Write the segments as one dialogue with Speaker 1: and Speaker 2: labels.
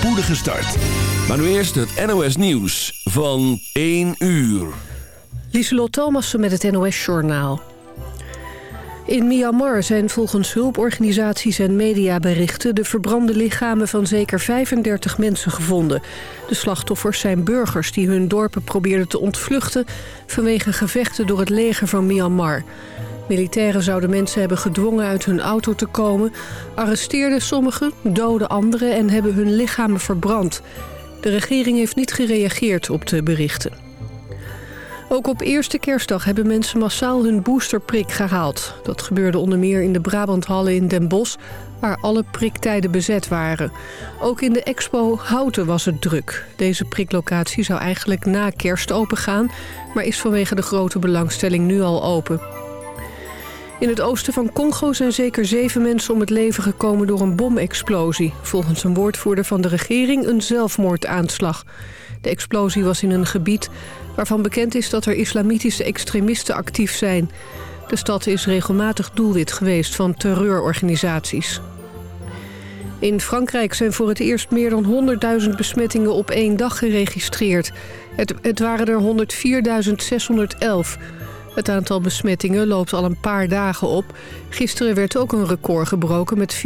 Speaker 1: spoedige start. Maar nu eerst het NOS Nieuws van 1 uur.
Speaker 2: Lieselot Thomassen met het NOS-journaal. In Myanmar zijn volgens hulporganisaties en mediaberichten... de verbrande lichamen van zeker 35 mensen gevonden. De slachtoffers zijn burgers die hun dorpen probeerden te ontvluchten... vanwege gevechten door het leger van Myanmar. Militairen zouden mensen hebben gedwongen uit hun auto te komen... arresteerden sommigen, doden anderen en hebben hun lichamen verbrand. De regering heeft niet gereageerd op de berichten. Ook op eerste kerstdag hebben mensen massaal hun boosterprik gehaald. Dat gebeurde onder meer in de Brabanthallen in Den Bosch... waar alle priktijden bezet waren. Ook in de expo Houten was het druk. Deze priklocatie zou eigenlijk na kerst opengaan... maar is vanwege de grote belangstelling nu al open. In het oosten van Congo zijn zeker zeven mensen om het leven gekomen door een bomexplosie. Volgens een woordvoerder van de regering een zelfmoordaanslag. De explosie was in een gebied waarvan bekend is dat er islamitische extremisten actief zijn. De stad is regelmatig doelwit geweest van terreurorganisaties. In Frankrijk zijn voor het eerst meer dan 100.000 besmettingen op één dag geregistreerd. Het, het waren er 104.611. Het aantal besmettingen loopt al een paar dagen op. Gisteren werd ook een record gebroken met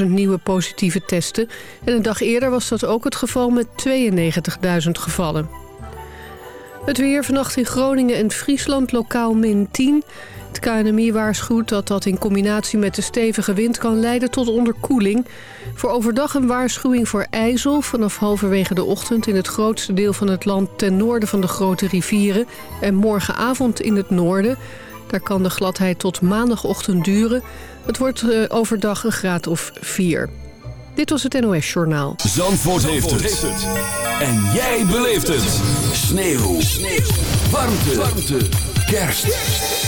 Speaker 2: 94.000 nieuwe positieve testen. En een dag eerder was dat ook het geval met 92.000 gevallen. Het weer vannacht in Groningen en Friesland lokaal min 10. Het KNMI waarschuwt dat dat in combinatie met de stevige wind kan leiden tot onderkoeling. Voor overdag een waarschuwing voor ijzel vanaf halverwege de ochtend in het grootste deel van het land ten noorden van de grote rivieren. En morgenavond in het noorden. Daar kan de gladheid tot maandagochtend duren. Het wordt uh, overdag een graad of 4. Dit was het NOS Journaal.
Speaker 1: Zandvoort, Zandvoort heeft, het. En jij beleeft het. Sneeuw. Sneeuw. Warmte. Warmte. Kerst.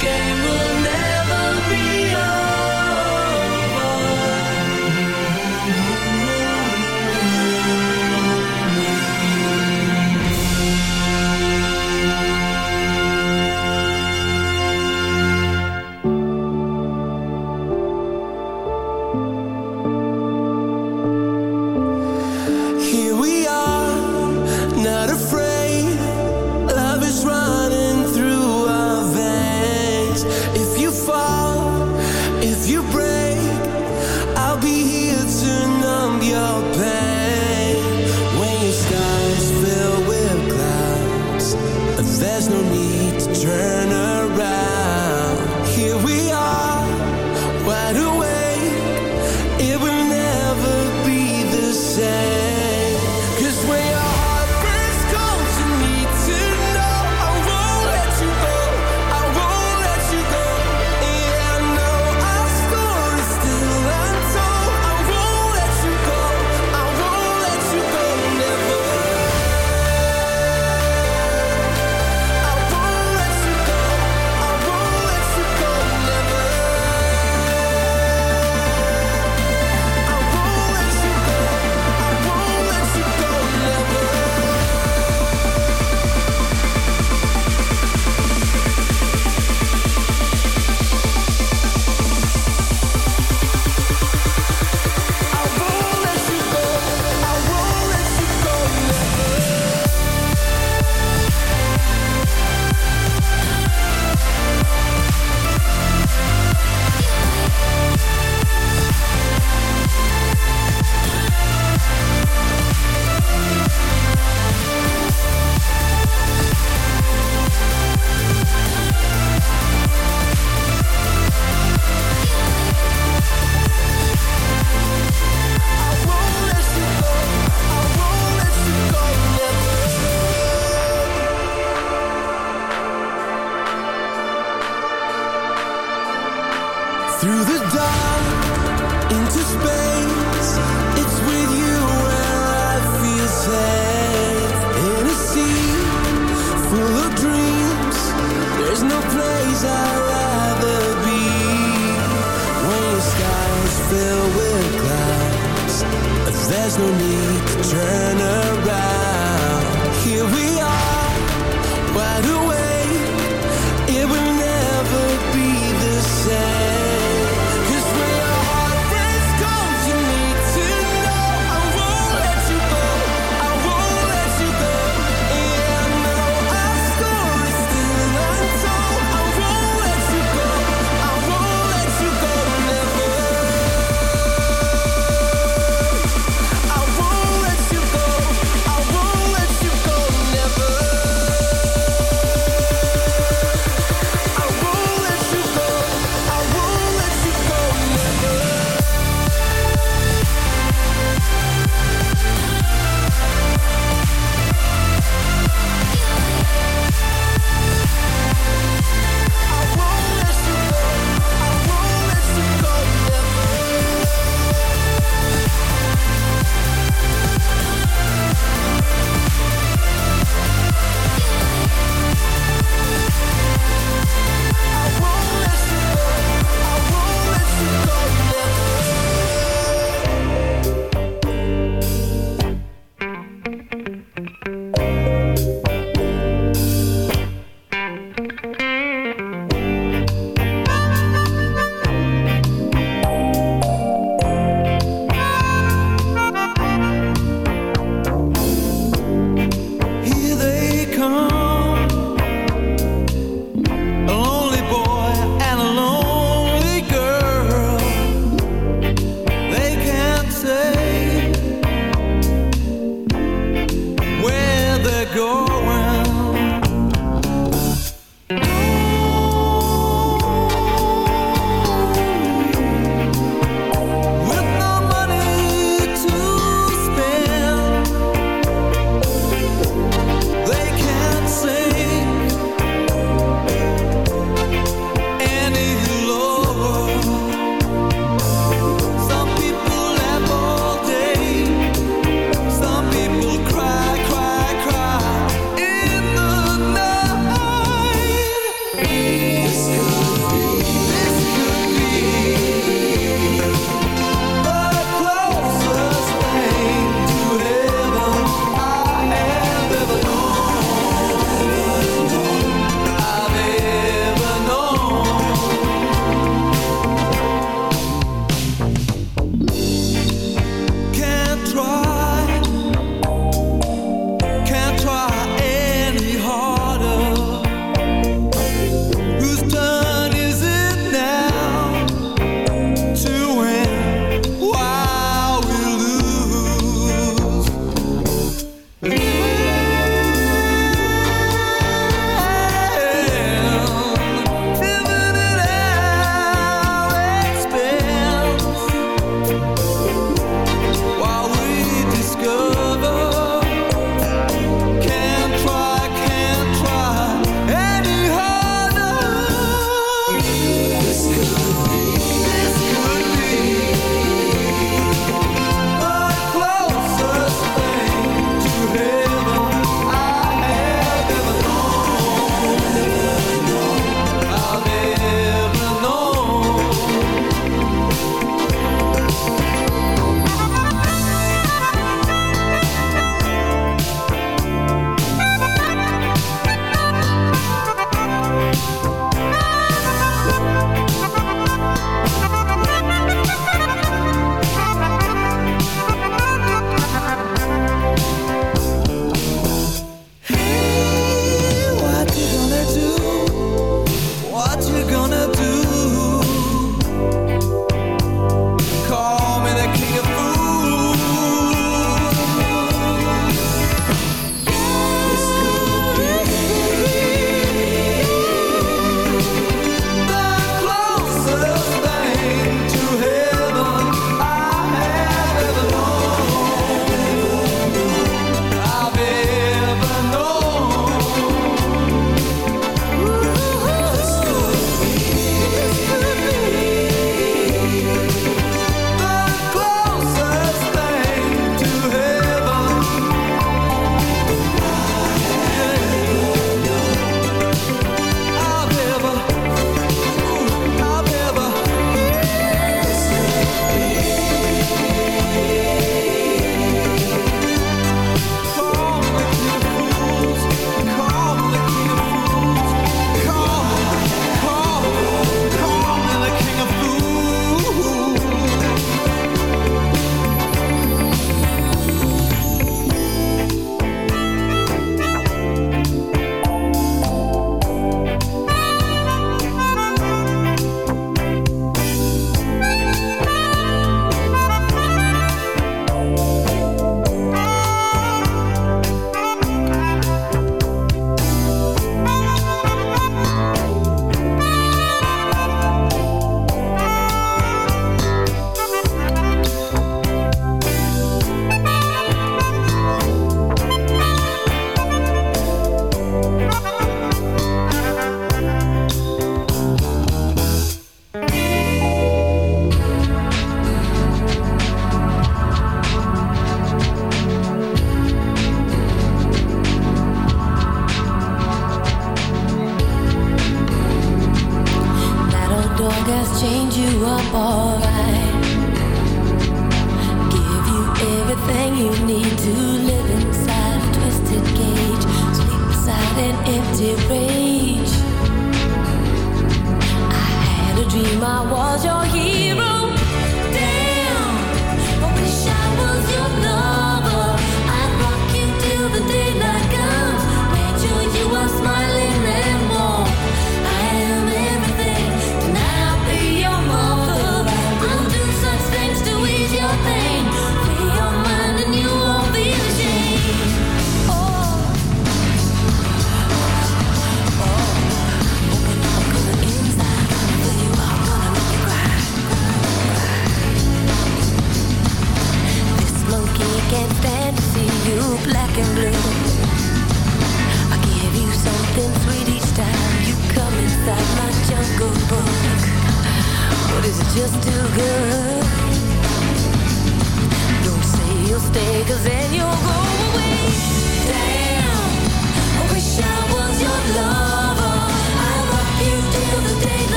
Speaker 3: game. will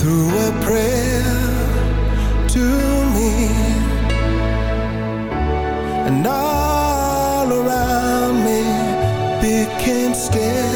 Speaker 3: through a prayer to me. And all around me became still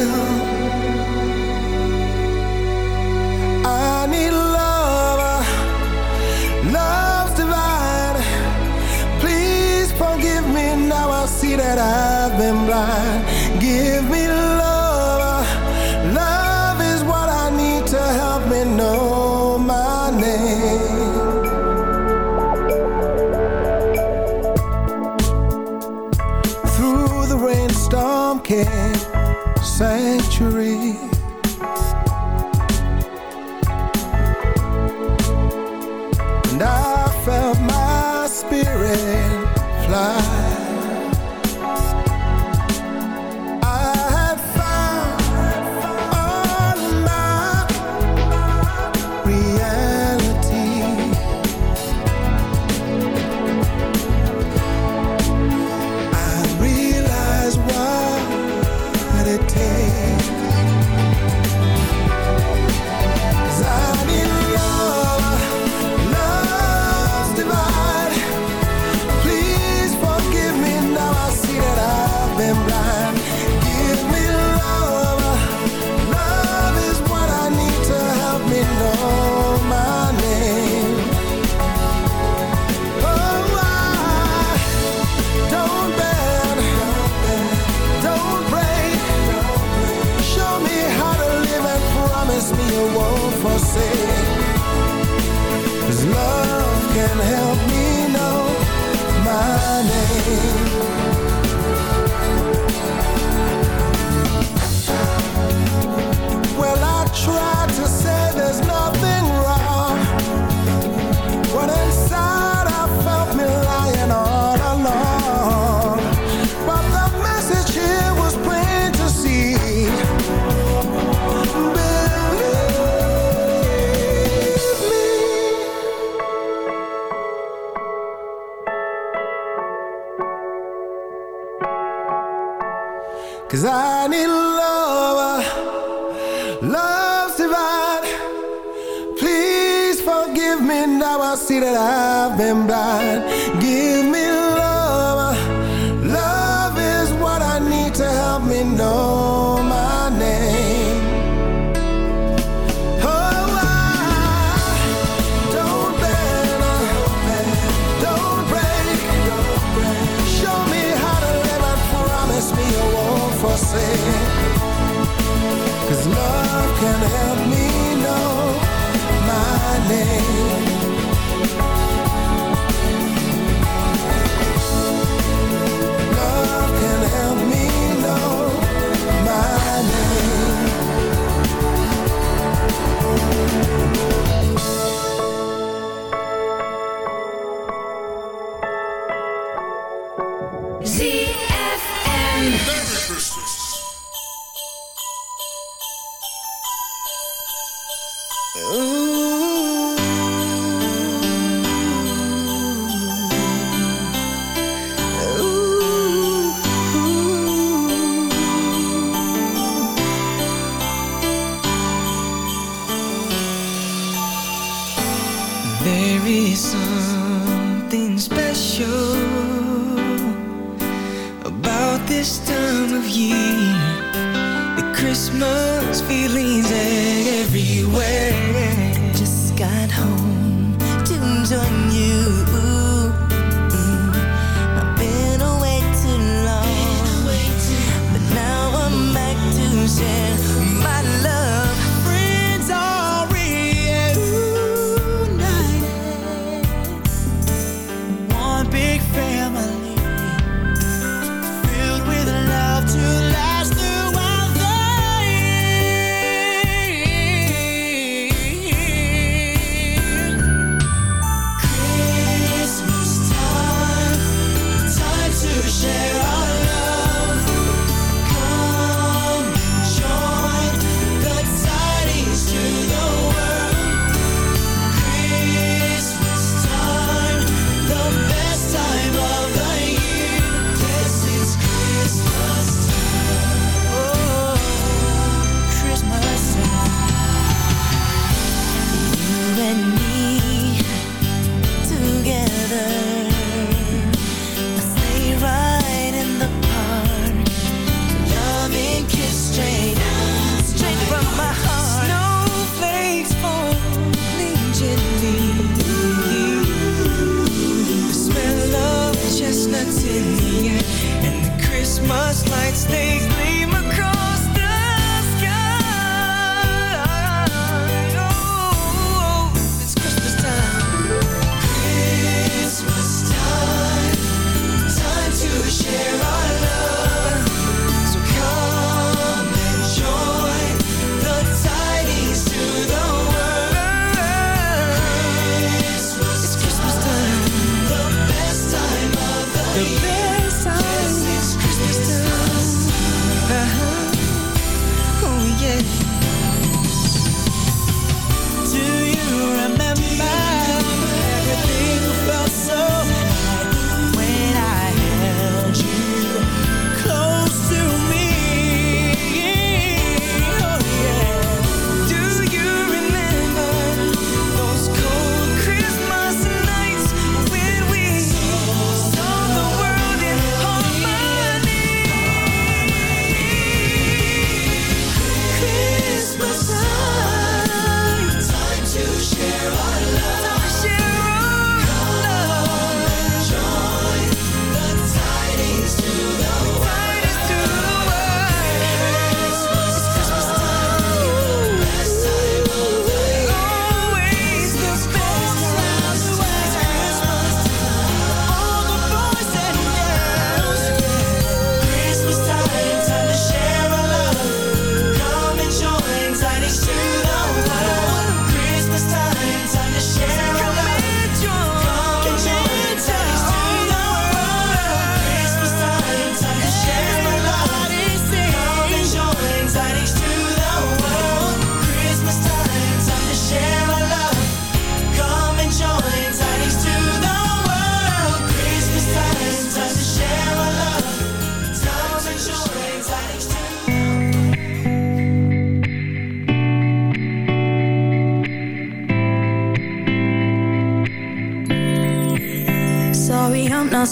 Speaker 3: Ooh.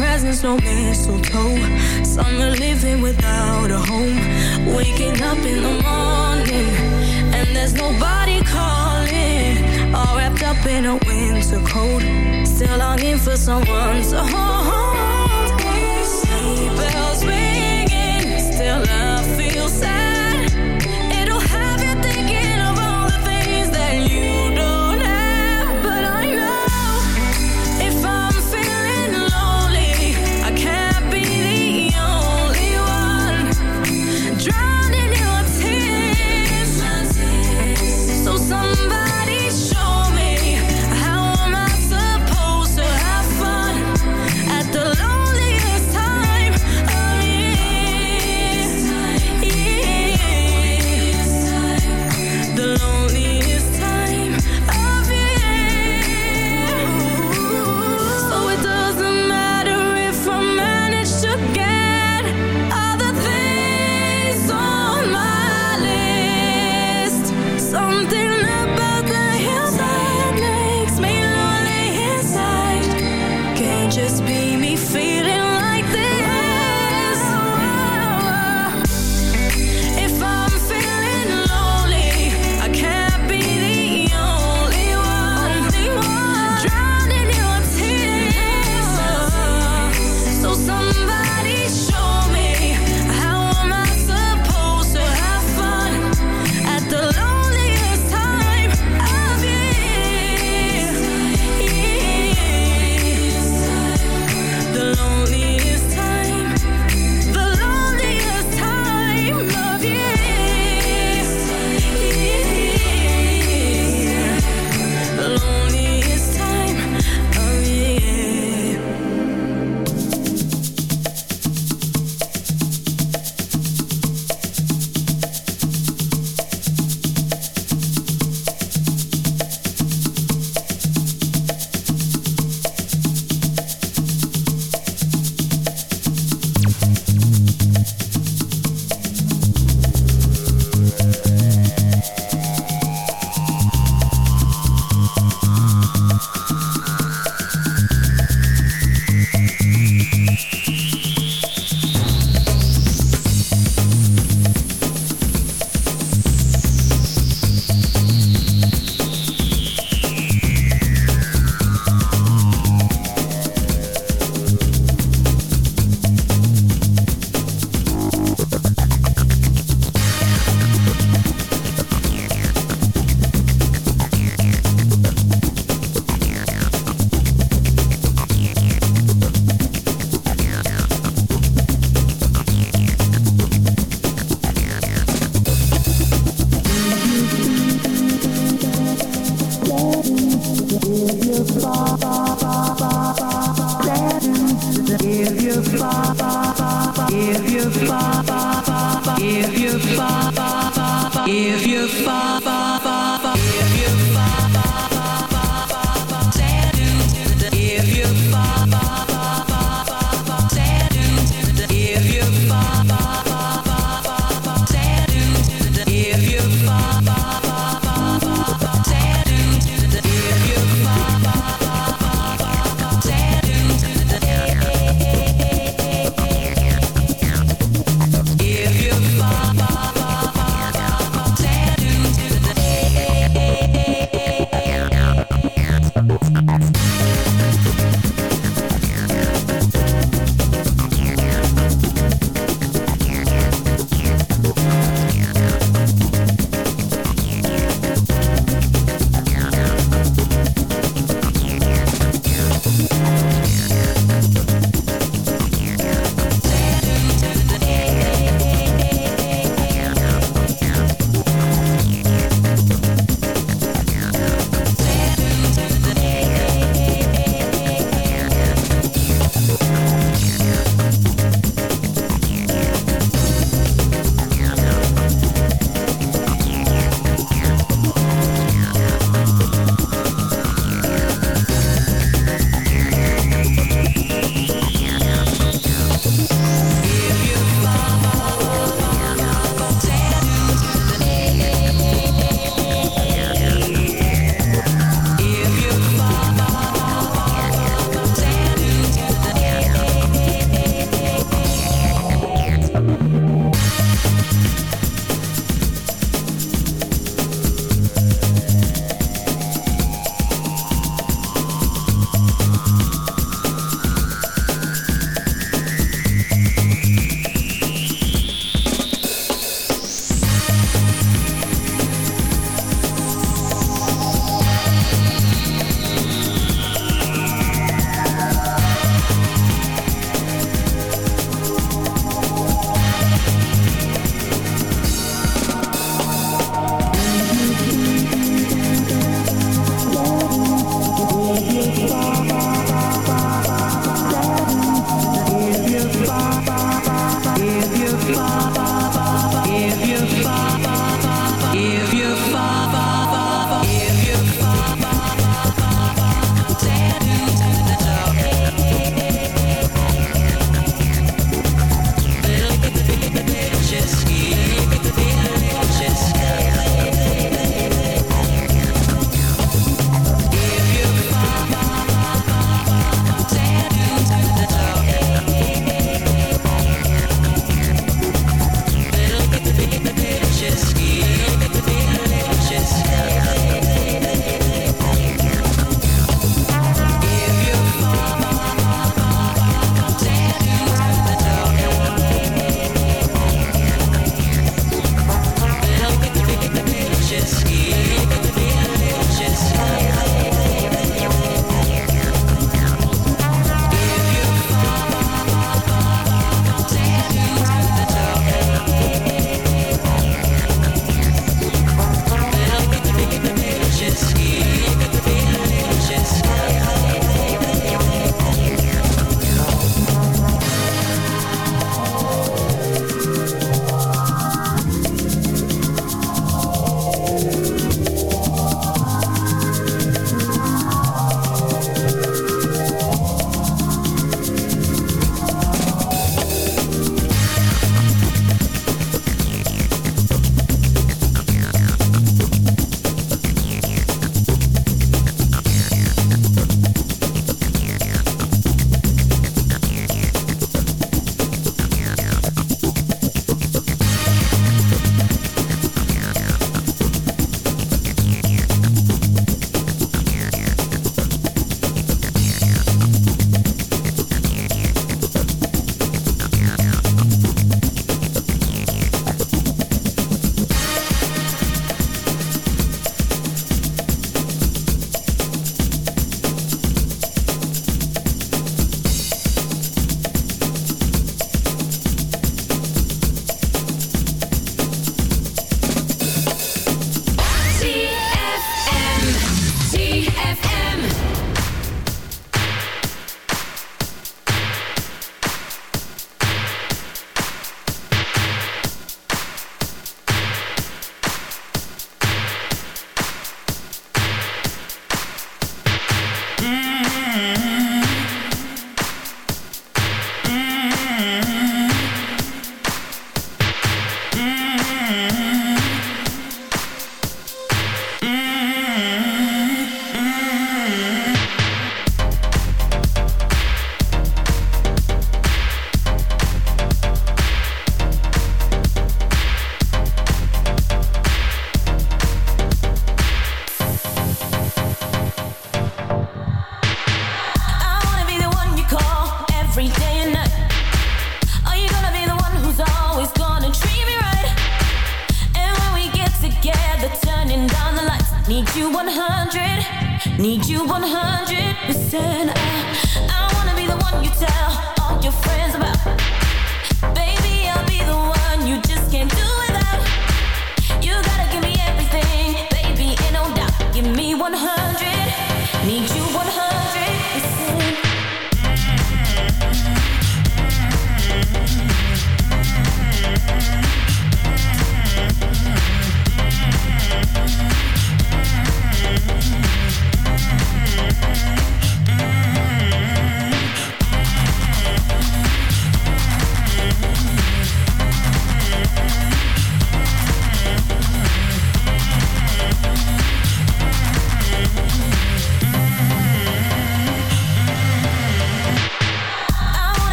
Speaker 4: Presents, no mistletoe. Summer living without a home. Waking up in the morning, and there's nobody calling. All wrapped up in a winter coat. Still longing for someone to hold.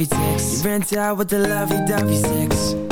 Speaker 5: Sex. You rent out with the lovey-dovey sex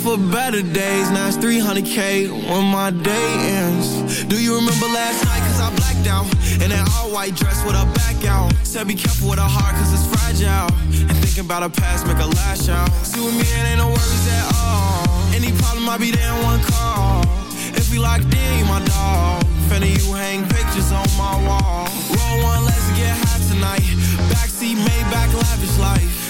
Speaker 6: For better days, now it's 300k when my day ends. Do you remember last night? Cause I blacked out. In that all white dress with a back out. Said be careful with a heart cause it's fragile. And thinking about a past make a lash out. See with me, it ain't no worries at all. Any problem, I'll be there in one call. If we locked in, you my dog. Finna you hang pictures on my wall. Roll one, let's get high tonight. Backseat, made back, lavish life.